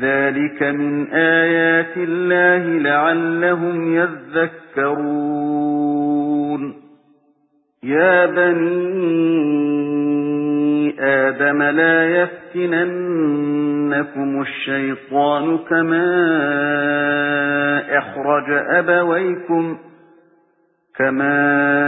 ذَلِكَ مِنْ آيَاتِ اللَّهِ لَعَلَّهُمْ يَذَّكَّرُونَ. يَا بَنِي آدَمَ لَا يَفْتِنَنَّكُمُ الشَّيْطَانُ كَمَا أَخْرَجَ أَبَوَيْكُمْ كَمَا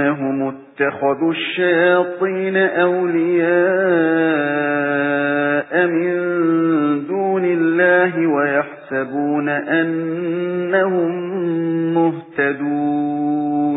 إِنَّهُمُ اتَّخَذُوا الشَّيَاطِينَ أَوْلِيَاءَ مِن دُونِ اللَّهِ وَيَحْسَبُونَ أَنَّهُم مُّهْتَدُونَ.